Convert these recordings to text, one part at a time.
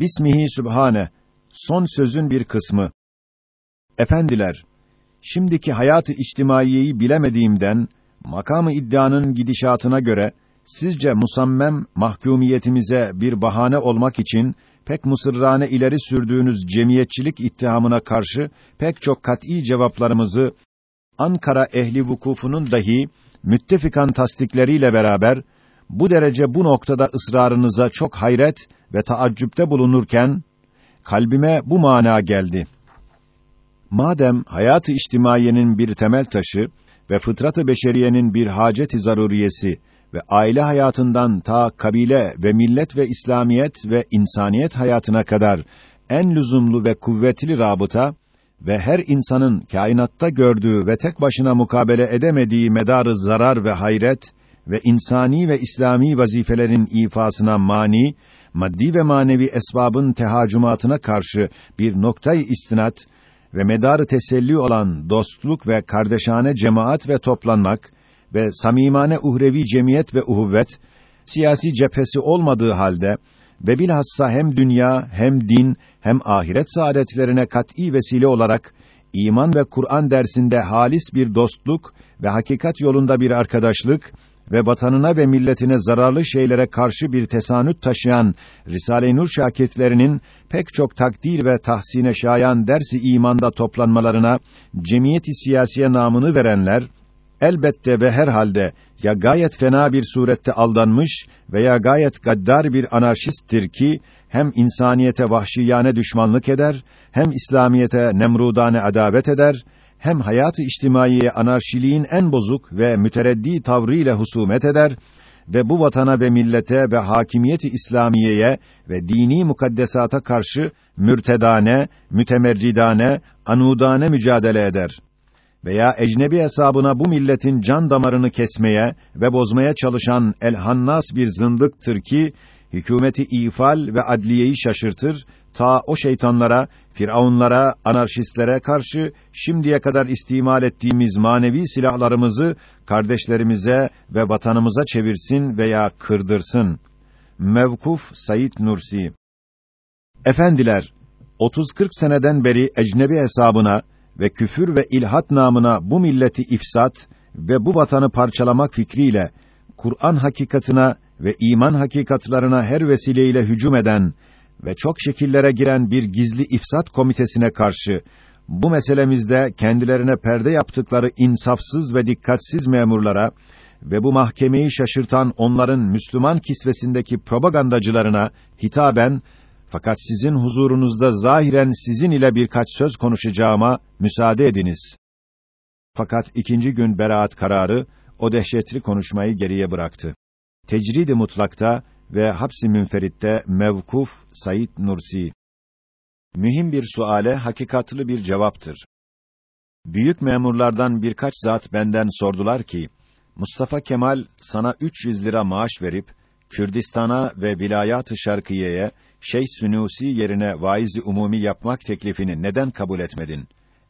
Bismihi Sübhane. Son sözün bir kısmı. Efendiler, şimdiki hayatı içtimaiyeyi bilemediğimden makamı iddianın gidişatına göre sizce musammem mahkumiyetimize bir bahane olmak için pek mısırrane ileri sürdüğünüz cemiyetçilik ittihamına karşı pek çok kat'î cevaplarımızı Ankara ehli vukufunun dahi müttefikan tasdikleriyle beraber bu derece bu noktada ısrarınıza çok hayret ve taaccüpte bulunurken kalbime bu mana geldi. Madem hayatı içtimaiyenin bir temel taşı ve fıtratı beşeriyenin bir hacet-i zaruriyesi ve aile hayatından ta kabile ve millet ve İslamiyet ve insaniyet hayatına kadar en lüzumlu ve kuvvetli rabıta ve her insanın kainatta gördüğü ve tek başına mukabele edemediği medarı zarar ve hayret ve insani ve İslami vazifelerin ifasına mani, maddi ve manevi esbabın tehacümatına karşı bir noktayı istinat ve medarı teselli olan dostluk ve kardeşane cemaat ve toplanmak ve samimane uhrevi cemiyet ve uhuvvet siyasi cephesi olmadığı halde ve bilhassa hem dünya hem din hem ahiret saadetlerine kat'î vesile olarak iman ve Kur'an dersinde halis bir dostluk ve hakikat yolunda bir arkadaşlık ve vatanına ve milletine zararlı şeylere karşı bir tesanüt taşıyan Risale-i Nur şakirtlerinin pek çok takdir ve tahsine şayan dersi imanda toplanmalarına cemiyeti siyasiye namını verenler elbette ve herhalde ya gayet fena bir surette aldanmış veya gayet gaddar bir anarşisttir ki hem insaniyete vahşiyane düşmanlık eder, hem İslamiyete nemrudane adavet eder, hem hayatı içtimaiye anarşiliğin en bozuk ve mütereddi tavrıyla husumet eder ve bu vatana ve millete ve hakimiyeti İslamiyeye ve dini mukaddesata karşı mürtedane, mütemerridane, anudane mücadele eder veya ecnebi hesabına bu milletin can damarını kesmeye ve bozmaya çalışan el-hannas bir zındıktır ki hükümeti ifal ve adliyeyi şaşırtır ta o şeytanlara, firavunlara, anarşistlere karşı şimdiye kadar istimal ettiğimiz manevi silahlarımızı kardeşlerimize ve vatanımıza çevirsin veya kırdırsın. Mevkuf Said Nursi Efendiler, 30-40 seneden beri ecnebi hesabına ve küfür ve ilhat namına bu milleti ifsat ve bu vatanı parçalamak fikriyle Kur'an hakikatına ve iman hakikatlarına her vesileyle hücum eden ve çok şekillere giren bir gizli ifsat komitesine karşı bu meselemizde kendilerine perde yaptıkları insafsız ve dikkatsiz memurlara ve bu mahkemeyi şaşırtan onların Müslüman kisvesindeki propagandacılarına hitaben fakat sizin huzurunuzda zahiren sizin ile birkaç söz konuşacağıma müsaade ediniz. Fakat ikinci gün beraat kararı o dehşetli konuşmayı geriye bıraktı. Tecrid-i mutlakta ve hapsi münferitte mevkuf Said Nursi. Mühim bir suale hakikatlı bir cevaptır. Büyük memurlardan birkaç zat benden sordular ki, Mustafa Kemal sana 300 lira maaş verip Kürdistan'a ve vilayat-ı Şarkiye'ye Şeyh Sünusi yerine vaizi umumi yapmak teklifini neden kabul etmedin?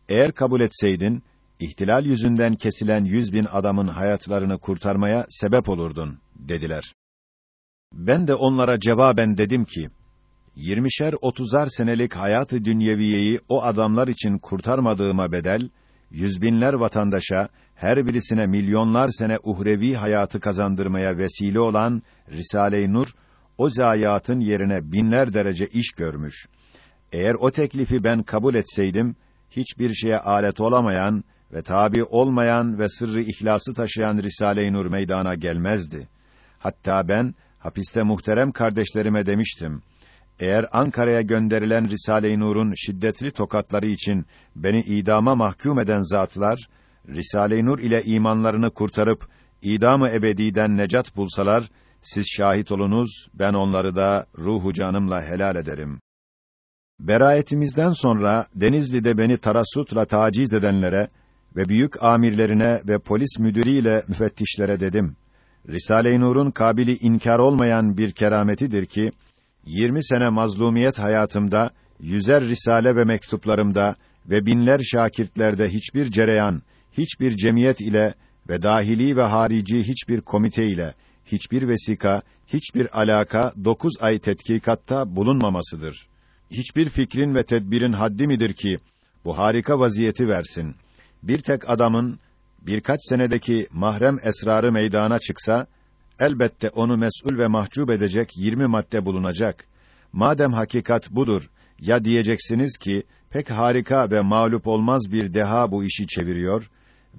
Eğer kabul etseydin, ihtilal yüzünden kesilen yüz bin adamın hayatlarını kurtarmaya sebep olurdun, dediler. Ben de onlara cevaben dedim ki, yirmişer otuzar senelik hayatı dünyeviyeyi o adamlar için kurtarmadığıma bedel, yüzbinler vatandaşa, her birisine milyonlar sene uhrevi hayatı kazandırmaya vesile olan Risale-i Nur, o zayiatın yerine binler derece iş görmüş. Eğer o teklifi ben kabul etseydim, hiçbir şeye alet olamayan ve tabi olmayan ve sırrı ihlası taşıyan Risale-i Nur meydana gelmezdi. Hatta ben, hapiste muhterem kardeşlerime demiştim, eğer Ankara'ya gönderilen Risale-i Nur'un şiddetli tokatları için beni idama mahkum eden zatlar, Risale-i Nur ile imanlarını kurtarıp, idamı ebediden necat bulsalar, siz şahit olunuz, ben onları da ruhu canımla helal ederim. Berayetimizden sonra Denizli'de beni tarasutla taciz edenlere ve büyük amirlerine ve polis müdürüyle müfettişlere dedim. Risale-i Nur'un kabili inkar olmayan bir kerametidir ki 20 sene mazlumiyet hayatımda yüzer risale ve mektuplarımda ve binler şakirtlerde hiçbir cereyan, hiçbir cemiyet ile ve dahili ve harici hiçbir komite ile hiçbir vesika, hiçbir alaka dokuz ay tetkikatta bulunmamasıdır. Hiçbir fikrin ve tedbirin haddi midir ki bu harika vaziyeti versin. Bir tek adamın birkaç senedeki mahrem esrarı meydana çıksa elbette onu mesul ve mahcup edecek 20 madde bulunacak. Madem hakikat budur, ya diyeceksiniz ki pek harika ve mağlup olmaz bir deha bu işi çeviriyor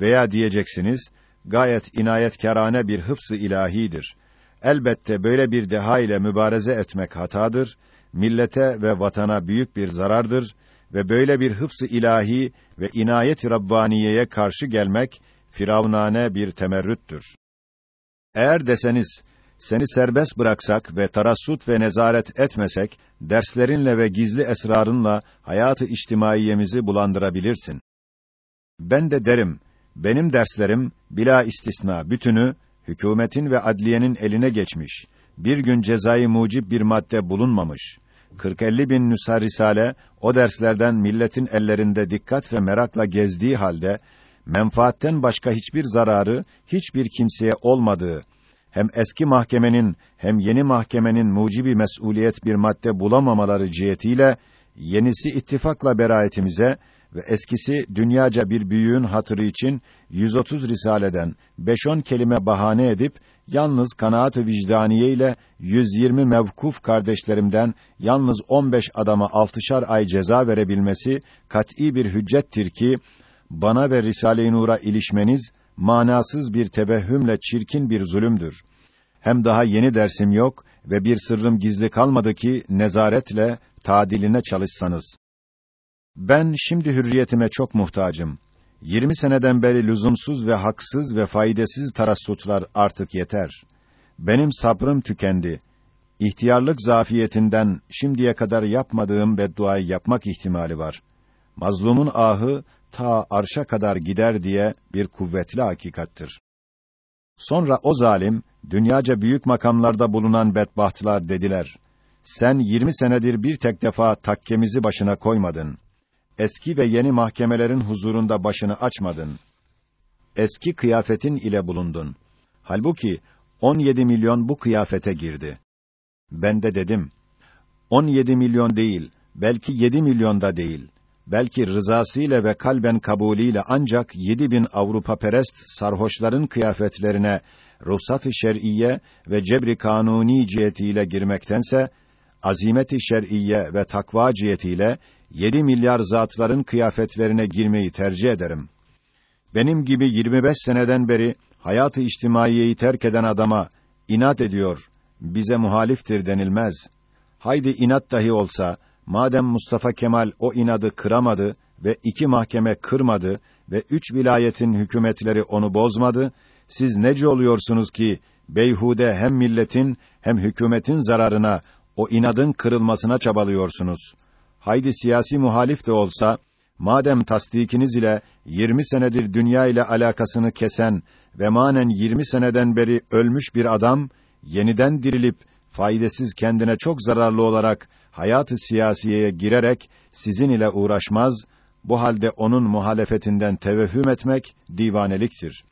veya diyeceksiniz gayet inayetkârane bir hıfsı ilahidir. Elbette böyle bir deha ile mübareze etmek hatadır, millete ve vatana büyük bir zarardır ve böyle bir hıfsı ilahi ve inayet-i rabbaniyeye karşı gelmek firavnane bir temerrüttür. Eğer deseniz seni serbest bıraksak ve tarassut ve nezaret etmesek, derslerinle ve gizli esrarınla hayatı içtimaiyemizi bulandırabilirsin. Ben de derim, benim derslerim bila istisna bütünü hükümetin ve adliyenin eline geçmiş. Bir gün cezayı mucib bir madde bulunmamış. 40-50 bin nüsa risale o derslerden milletin ellerinde dikkat ve merakla gezdiği halde menfaatten başka hiçbir zararı hiçbir kimseye olmadığı hem eski mahkemenin hem yeni mahkemenin mucibi mesuliyet bir madde bulamamaları cihetiyle yenisi ittifakla beraetimize ve eskisi dünyaca bir büyüğün hatırı için 130 risaleden 5-10 kelime bahane edip yalnız kanaat-ı vicdaniye ile 120 mevkuf kardeşlerimden yalnız 15 adama altışar ay ceza verebilmesi kat'î bir hüccettir ki bana ve Risale-i Nur'a ilişmeniz manasız bir tebehhümle çirkin bir zulümdür. Hem daha yeni dersim yok ve bir sırrım gizli kalmadı ki nezaretle tadiline çalışsanız. Ben şimdi hürriyetime çok muhtacım. 20 seneden beri lüzumsuz ve haksız ve faydasız tarassutlar artık yeter. Benim sabrım tükendi. İhtiyarlık zafiyetinden şimdiye kadar yapmadığım bedduayı yapmak ihtimali var. Mazlumun ahı ta arşa kadar gider diye bir kuvvetli hakikattir. Sonra o zalim, dünyaca büyük makamlarda bulunan bedbahtlar dediler. Sen yirmi senedir bir tek defa takkemizi başına koymadın. Eski ve yeni mahkemelerin huzurunda başını açmadın. Eski kıyafetin ile bulundun. Halbuki 17 milyon bu kıyafete girdi. Ben de dedim, 17 milyon değil, belki 7 milyon da değil belki rızasıyla ve kalben kabulüyle ancak yedi bin Avrupa perest sarhoşların kıyafetlerine ruhsat-ı şer'iyye ve cebri kanuni cihetiyle girmektense azimeti şer'iyye ve takva cihetiyle yedi milyar zatların kıyafetlerine girmeyi tercih ederim. Benim gibi 25 seneden beri hayatı içtimaiyeyi terk eden adama inat ediyor, bize muhaliftir denilmez. Haydi inat dahi olsa Madem Mustafa Kemal o inadı kıramadı ve iki mahkeme kırmadı ve üç vilayetin hükümetleri onu bozmadı, siz nece oluyorsunuz ki beyhude hem milletin hem hükümetin zararına o inadın kırılmasına çabalıyorsunuz. Haydi siyasi muhalif de olsa madem tasdikiniz ile 20 senedir dünya ile alakasını kesen ve manen 20 seneden beri ölmüş bir adam yeniden dirilip faydasız kendine çok zararlı olarak hayatı siyasiyeye girerek sizin ile uğraşmaz, bu halde onun muhalefetinden tevehhüm etmek divaneliktir.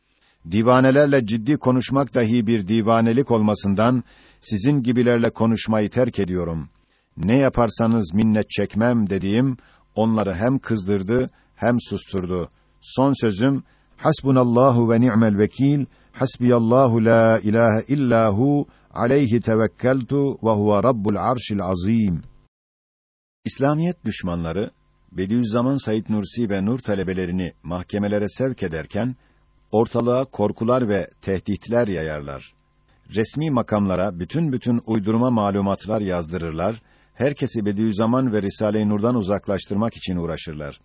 Divanelerle ciddi konuşmak dahi bir divanelik olmasından sizin gibilerle konuşmayı terk ediyorum. Ne yaparsanız minnet çekmem dediğim onları hem kızdırdı hem susturdu. Son sözüm Hasbunallahu ve ni'mel vekil. Hasbiyallahu la ilahe illahu aleyhi tevekkeltu ve huve rabbul arşil azim. İslamiyet düşmanları Bediüzzaman Said Nursi ve Nur talebelerini mahkemelere sevk ederken ortalığa korkular ve tehditler yayarlar. Resmi makamlara bütün bütün uydurma malumatlar yazdırırlar. Herkesi Bediüzzaman ve Risale-i Nur'dan uzaklaştırmak için uğraşırlar.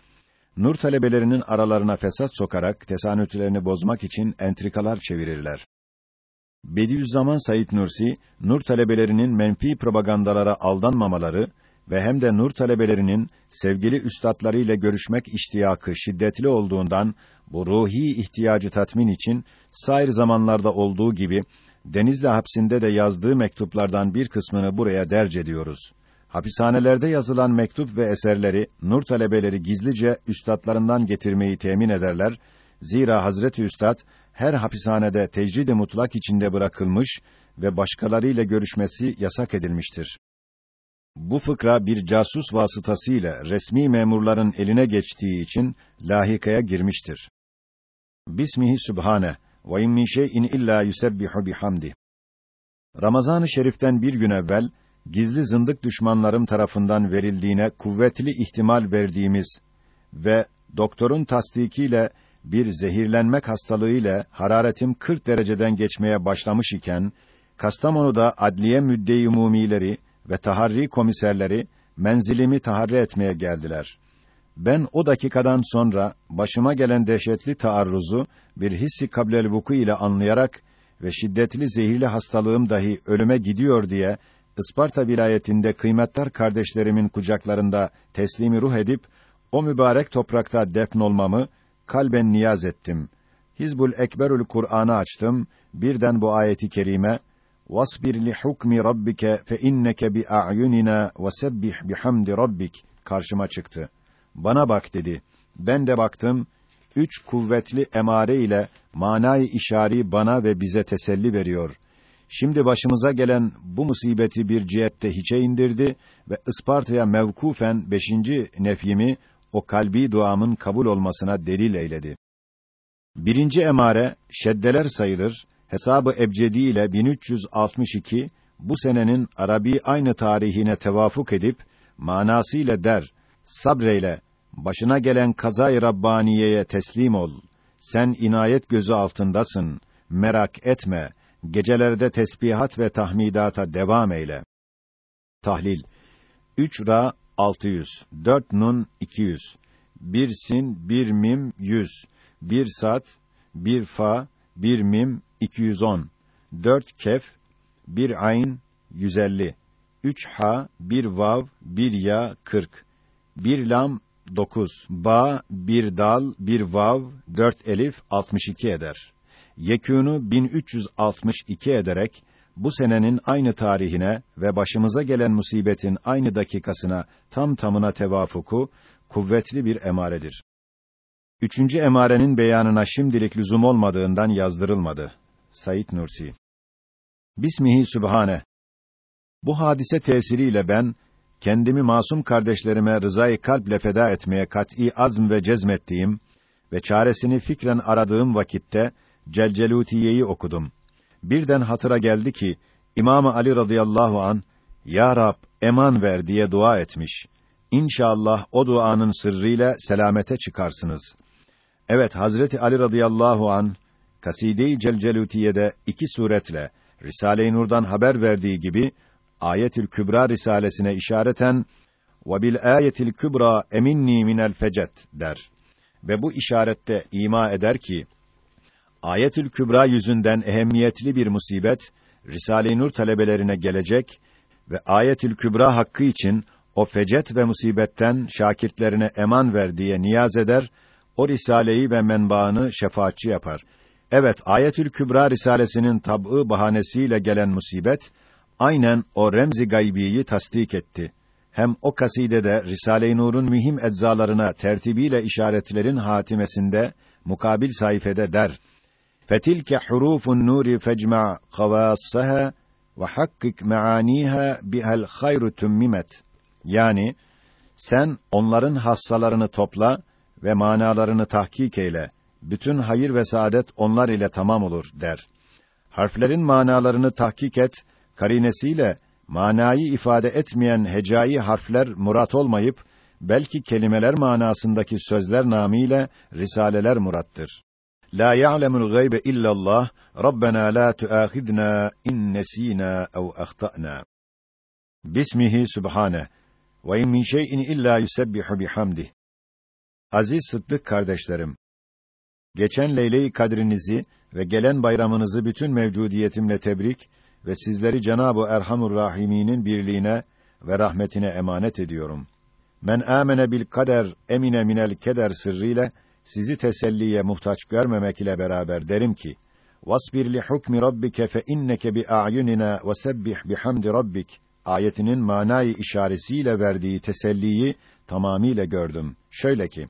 Nur talebelerinin aralarına fesat sokarak tesanütlerini bozmak için entrikalar çevirirler. Bediüzzaman Said Nursi, Nur talebelerinin menfi propagandalara aldanmamaları ve hem de Nur talebelerinin sevgili üstadlarıyla görüşmek iştiyakı şiddetli olduğundan bu ruhi ihtiyacı tatmin için sair zamanlarda olduğu gibi Denizli hapsinde de yazdığı mektuplardan bir kısmını buraya derc ediyoruz. Hapishanelerde yazılan mektup ve eserleri nur talebeleri gizlice üstadlarından getirmeyi temin ederler. Zira Hazreti Üstad her hapishanede tecrid-i mutlak içinde bırakılmış ve başkalarıyla görüşmesi yasak edilmiştir. Bu fıkra bir casus vasıtasıyla resmi memurların eline geçtiği için lahikaya girmiştir. Bismihi Sübhane ve in min şey'in illa yusebbihu bihamdi. Ramazan-ı Şerif'ten bir gün evvel gizli zındık düşmanlarım tarafından verildiğine kuvvetli ihtimal verdiğimiz ve doktorun tasdikiyle bir zehirlenmek hastalığıyla hararetim 40 dereceden geçmeye başlamış iken Kastamonu'da adliye müdde umumileri ve taharri komiserleri menzilimi taharri etmeye geldiler. Ben o dakikadan sonra başıma gelen dehşetli taarruzu bir hissi kablel vuku ile anlayarak ve şiddetli zehirli hastalığım dahi ölüme gidiyor diye Isparta vilayetinde kıymetli kardeşlerimin kucaklarında teslimi ruh edip o mübarek toprakta defn olmamı kalben niyaz ettim. Hizbul Ekberül Kur'an'ı açtım. Birden bu ayeti kerime "Vasbir li hukmi rabbike fe inneke bi a'yunina ve sebbih bihamdi rabbik" karşıma çıktı. Bana bak dedi. Ben de baktım. Üç kuvvetli emare ile manayı işari bana ve bize teselli veriyor. Şimdi başımıza gelen bu musibeti bir cihette hiçe indirdi ve Isparta'ya mevkufen beşinci nefyimi o kalbi duamın kabul olmasına delil eyledi. Birinci emare şeddeler sayılır. Hesabı ebcedi ile 1362 bu senenin Arabi aynı tarihine tevafuk edip manasıyla der: Sabreyle başına gelen kazayı rabbaniyeye teslim ol. Sen inayet gözü altındasın. Merak etme. Gecelerde tesbihat ve tahmidata devam eyle. Tahlil 3 ra 600, 4 nun 200, 1 sin, 1 mim 100, 1 sat, 1 fa, 1 mim 210, 4 kef, 1 ayn 150, 3 ha, 1 vav, 1 ya 40, 1 lam 9, ba, 1 dal, 1 vav, 4 elif 62 eder. Yekûnu 1362 ederek bu senenin aynı tarihine ve başımıza gelen musibetin aynı dakikasına tam tamına tevafuku kuvvetli bir emaredir. Üçüncü emarenin beyanına şimdilik lüzum olmadığından yazdırılmadı. Said Nursi Bismihi Sübhane Bu hadise tesiriyle ben kendimi masum kardeşlerime rızayı kalple feda etmeye kat'î azm ve cezmettiğim ve çaresini fikren aradığım vakitte Celcelutiye'yi okudum birden hatıra geldi ki İmam Ali radıyallahu an Ya Rab eman ver diye dua etmiş. İnşallah o duanın sırrıyla selamete çıkarsınız. Evet Hazreti Ali radıyallahu an Kaside-i Celcelutiye'de iki suretle Risale-i Nur'dan haber verdiği gibi Ayetül Kübra risalesine işareten ve bil ayetil kübra eminni minel fecet der. Ve bu işarette ima eder ki Ayetül Kübra yüzünden ehemmiyetli bir musibet Risale-i Nur talebelerine gelecek ve Ayetül Kübra hakkı için o fecet ve musibetten şakirtlerine eman ver diye niyaz eder, o risaleyi ve menbaını şefaatçi yapar. Evet, Ayetül Kübra risalesinin tab'ı bahanesiyle gelen musibet aynen o remzi gaybiyi tasdik etti. Hem o kasidede Risale-i Nur'un mühim eczalarına tertibiyle işaretlerin hatimesinde mukabil sayfede der. Fetilke hurufun nuri fecma havassaha ve hakkik maaniha bihal hayru tümmimet. Yani sen onların hassalarını topla ve manalarını tahkik eyle. Bütün hayır ve saadet onlar ile tamam olur, der. Harflerin manalarını tahkik et, karinesiyle, manayı ifade etmeyen hecai harfler murat olmayıp, belki kelimeler manasındaki sözler namıyla risaleler murattır. La ya'lemul gaybe illallah. Rabbena la tuâkhidna in nesînâ ev ahtâna. Bismihi Sübhane. Ve in min şey'in illa yusebbihu bihamdih. Aziz Sıddık kardeşlerim, geçen Leyle-i Kadrinizi ve gelen bayramınızı bütün mevcudiyetimle tebrik ve sizleri Cenab-ı Erhamur Rahimî'nin birliğine ve rahmetine emanet ediyorum. Men amene bil kader emine minel keder sırrıyla sizi teselliye muhtaç görmemek ile beraber derim ki Vasbir li hukmi rabbike fe inneke bi a'yunina ve sebbih bihamdi rabbik ayetinin manayı işaretiyle verdiği teselliyi tamamiyle gördüm. Şöyle ki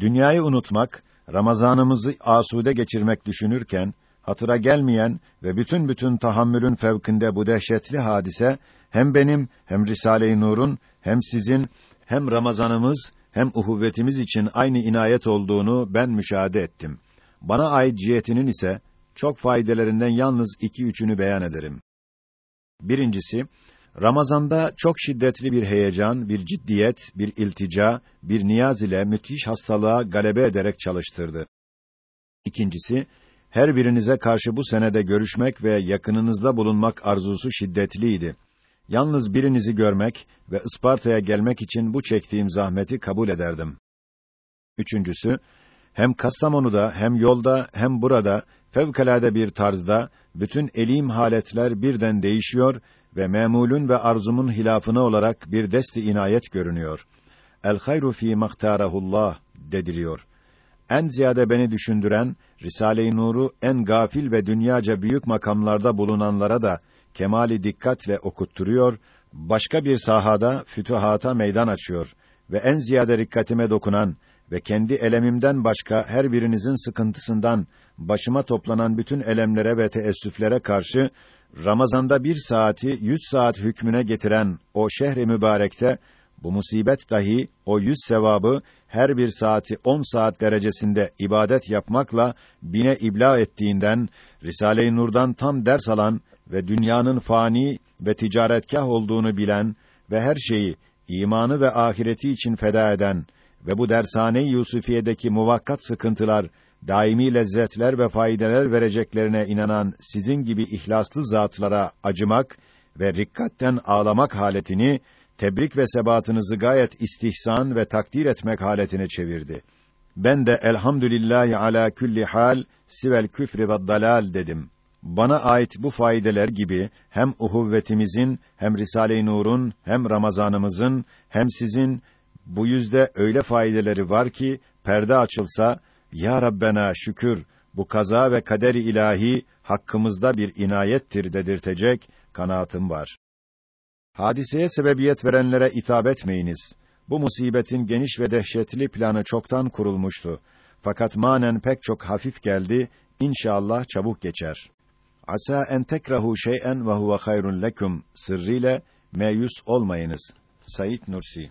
Dünyayı unutmak, Ramazanımızı asude geçirmek düşünürken hatıra gelmeyen ve bütün bütün tahammülün fevkinde bu dehşetli hadise hem benim hem Risale-i Nur'un hem sizin hem Ramazanımız hem uhuvvetimiz için aynı inayet olduğunu ben müşahede ettim. Bana ait cihetinin ise çok faydelerinden yalnız iki üçünü beyan ederim. Birincisi, Ramazanda çok şiddetli bir heyecan, bir ciddiyet, bir iltica, bir niyaz ile müthiş hastalığa galebe ederek çalıştırdı. İkincisi, her birinize karşı bu senede görüşmek ve yakınınızda bulunmak arzusu şiddetliydi. Yalnız birinizi görmek ve Isparta'ya gelmek için bu çektiğim zahmeti kabul ederdim. Üçüncüsü, hem Kastamonu'da, hem yolda, hem burada, fevkalade bir tarzda, bütün elim haletler birden değişiyor ve memulün ve arzumun hilafına olarak bir desti inayet görünüyor. El hayru fî mahtarahullah dediliyor. En ziyade beni düşündüren, Risale-i Nur'u en gafil ve dünyaca büyük makamlarda bulunanlara da kemali dikkatle okutturuyor, başka bir sahada fütühata meydan açıyor ve en ziyade dikkatime dokunan ve kendi elemimden başka her birinizin sıkıntısından başıma toplanan bütün elemlere ve teessüflere karşı Ramazanda bir saati yüz saat hükmüne getiren o şehri mübarekte bu musibet dahi o yüz sevabı her bir saati on saat derecesinde ibadet yapmakla bine ibla ettiğinden Risale-i Nur'dan tam ders alan ve dünyanın fani ve ticaretkah olduğunu bilen ve her şeyi imanı ve ahireti için feda eden ve bu dershane-i Yusufiye'deki muvakkat sıkıntılar daimi lezzetler ve faydeler vereceklerine inanan sizin gibi ihlaslı zatlara acımak ve rikkatten ağlamak haletini tebrik ve sebatınızı gayet istihsan ve takdir etmek haletine çevirdi. Ben de elhamdülillahi ala külli hal sivel küfri ve dalal dedim. Bana ait bu faydeler gibi hem uhuvvetimizin hem Risale-i Nur'un hem Ramazanımızın hem sizin bu yüzde öyle faydeleri var ki perde açılsa ya Rabbena şükür bu kaza ve kaderi ilahi hakkımızda bir inayettir dedirtecek kanaatim var. Hadiseye sebebiyet verenlere itap etmeyiniz. Bu musibetin geniş ve dehşetli planı çoktan kurulmuştu. Fakat manen pek çok hafif geldi, inşallah çabuk geçer. Asa en tekrahu şey'en ve huve hayrun lekum sırrıyla meyus olmayınız. Sayit Nursi